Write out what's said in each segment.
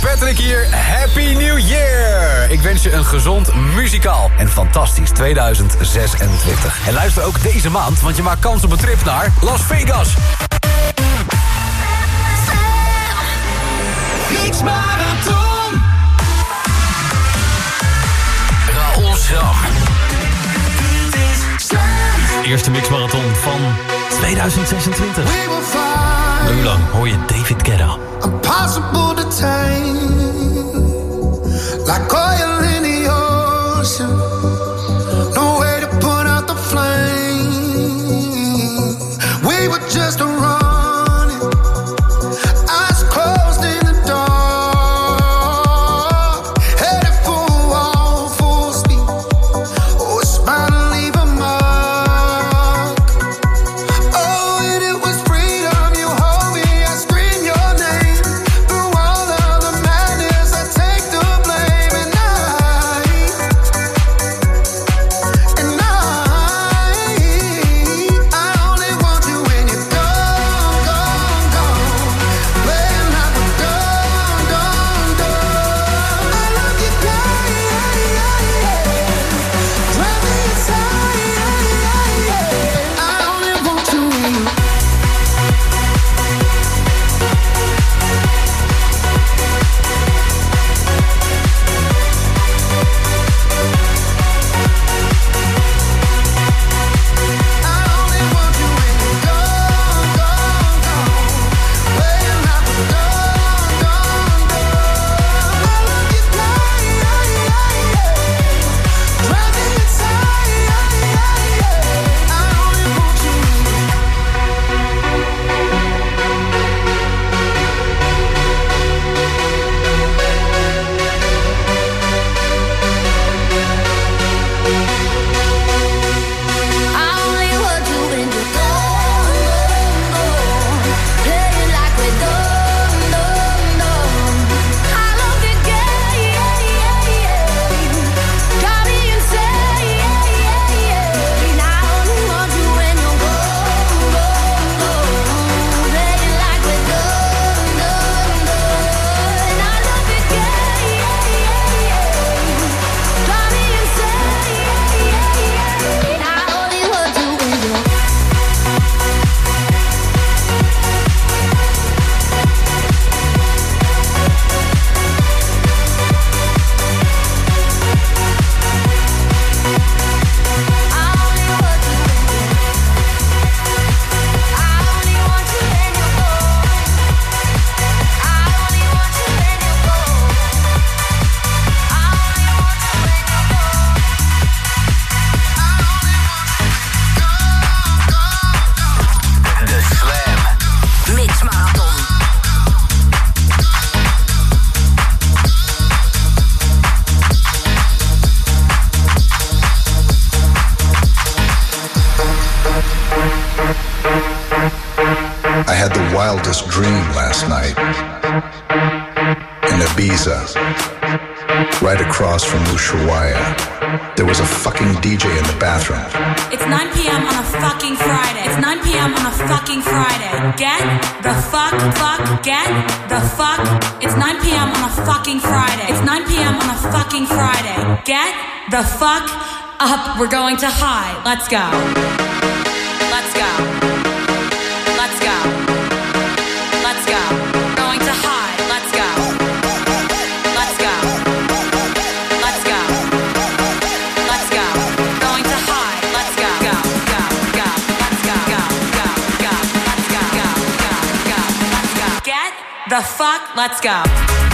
Patrick hier. Happy New Year! Ik wens je een gezond, muzikaal en fantastisch 2026. En luister ook deze maand, want je maakt kans op een trip naar Las Vegas. Niks marathon. Raoul Sam. De Eerste mixmarathon van 2026. Hoor je David Impossible to tame. Like DJ in the bathroom. It's 9 p.m. on a fucking Friday. It's 9 p.m. on a fucking Friday. Get the fuck, fuck, get the fuck. It's 9 p.m. on a fucking Friday. It's 9 p.m. on a fucking Friday. Get the fuck up. We're going to high. Let's go. Let's go. Let's go.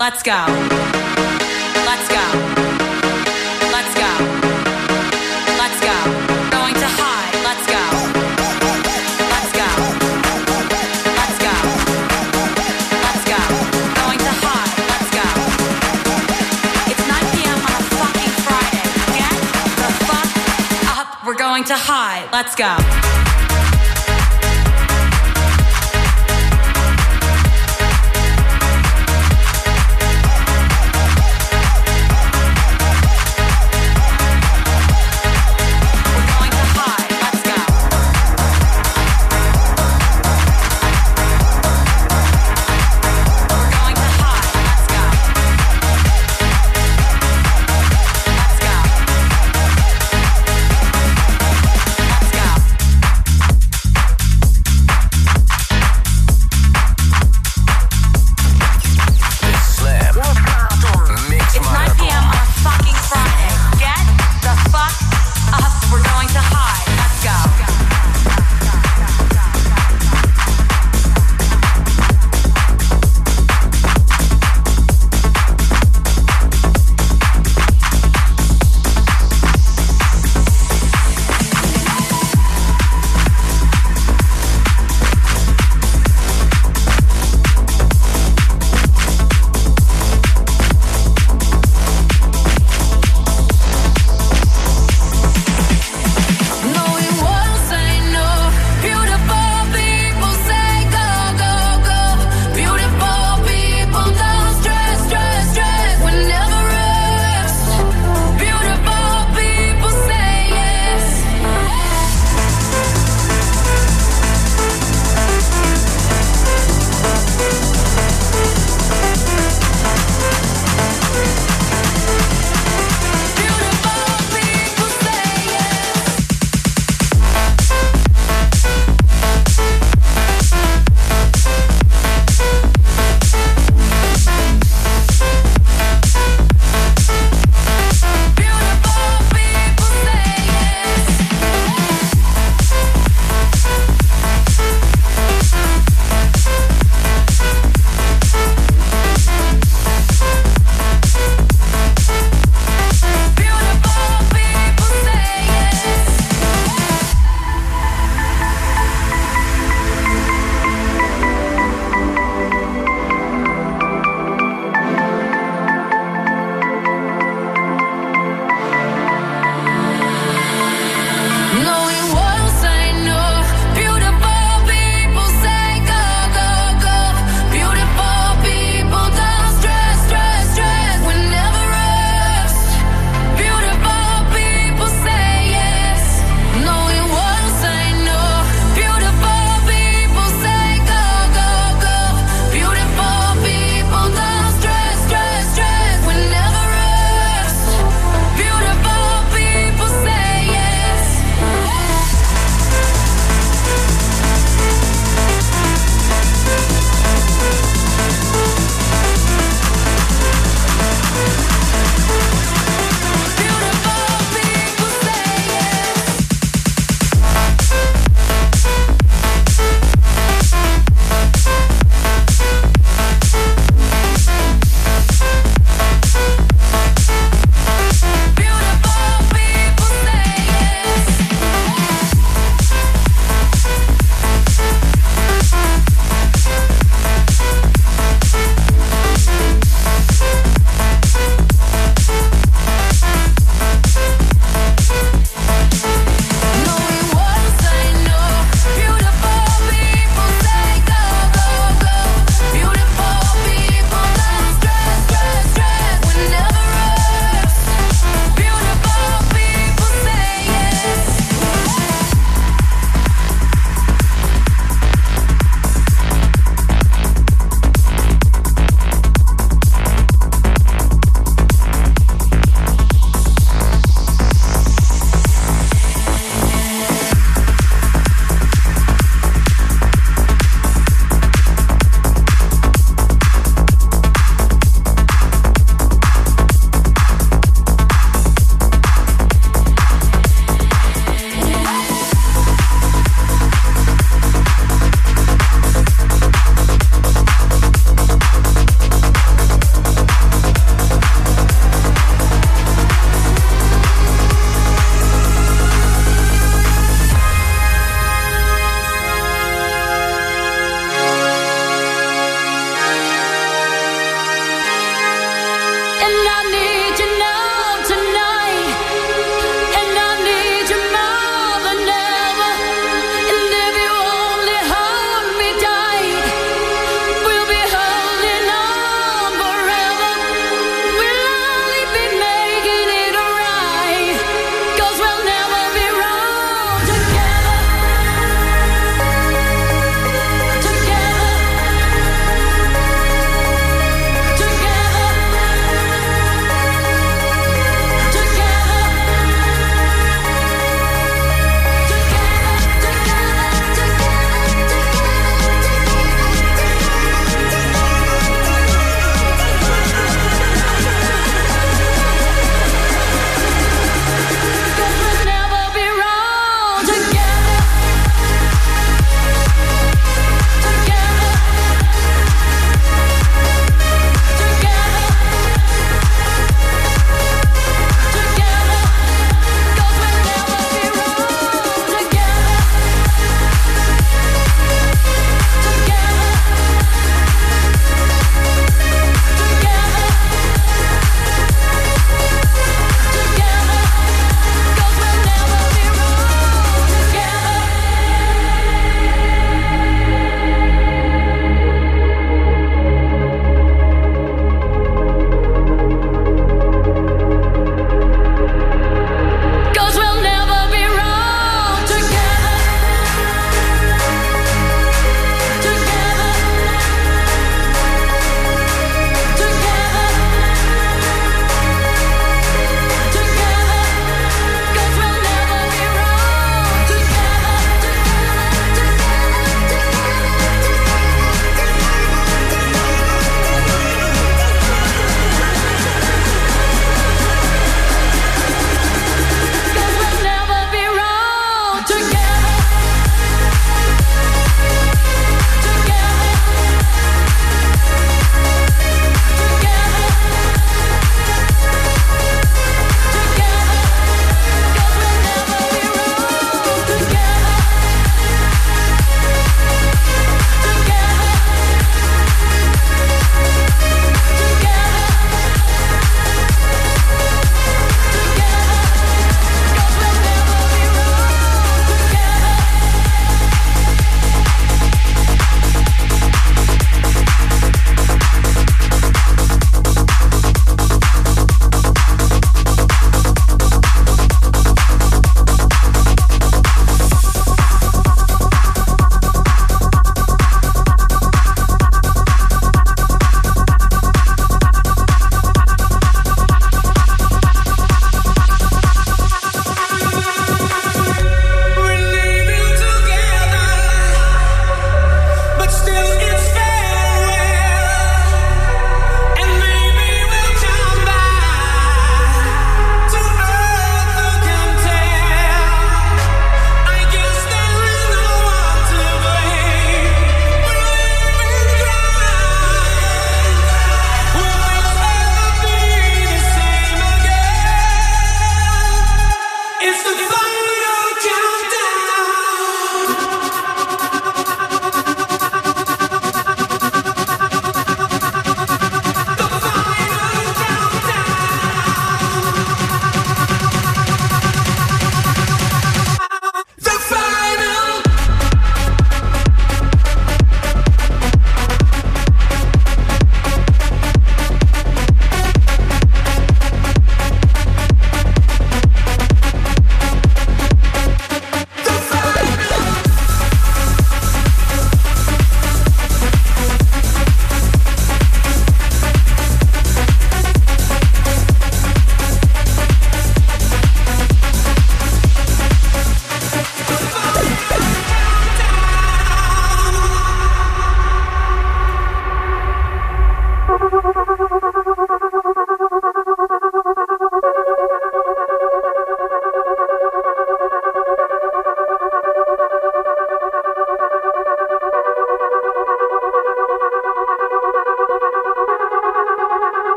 Let's go. Let's go. Let's go. Let's go. Going to high. Let's go. Let's go. Let's go. Let's go. Going to high. Let's go. It's 9 p.m. on a fucking Friday. Get the fuck up. We're going to high. Let's go.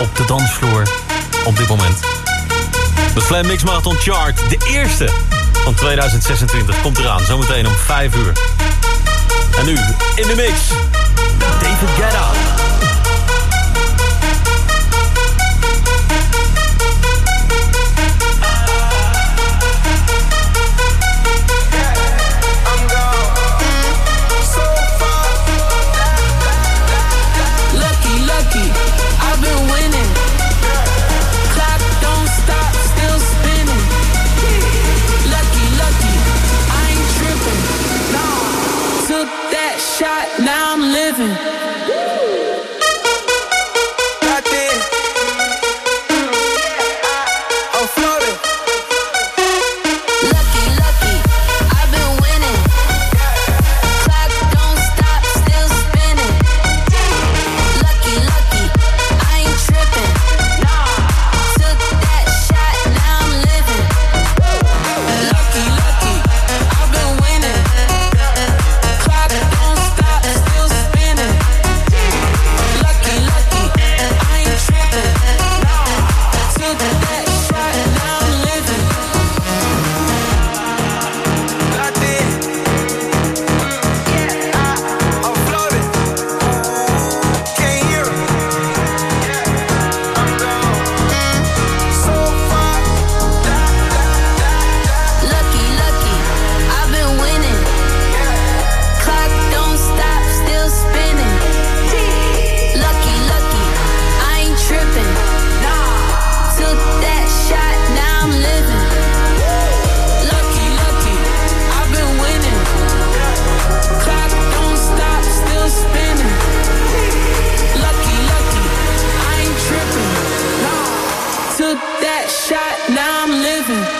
op de dansvloer op dit moment. De Slam Mix Marathon Chart, de eerste van 2026, komt eraan. Zometeen om 5 uur. En nu, in de mix, David Guetta. hmm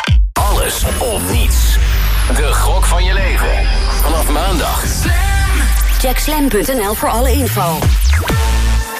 Of niets. De gok van je leven. Vanaf maandag. Check slam.nl voor alle info.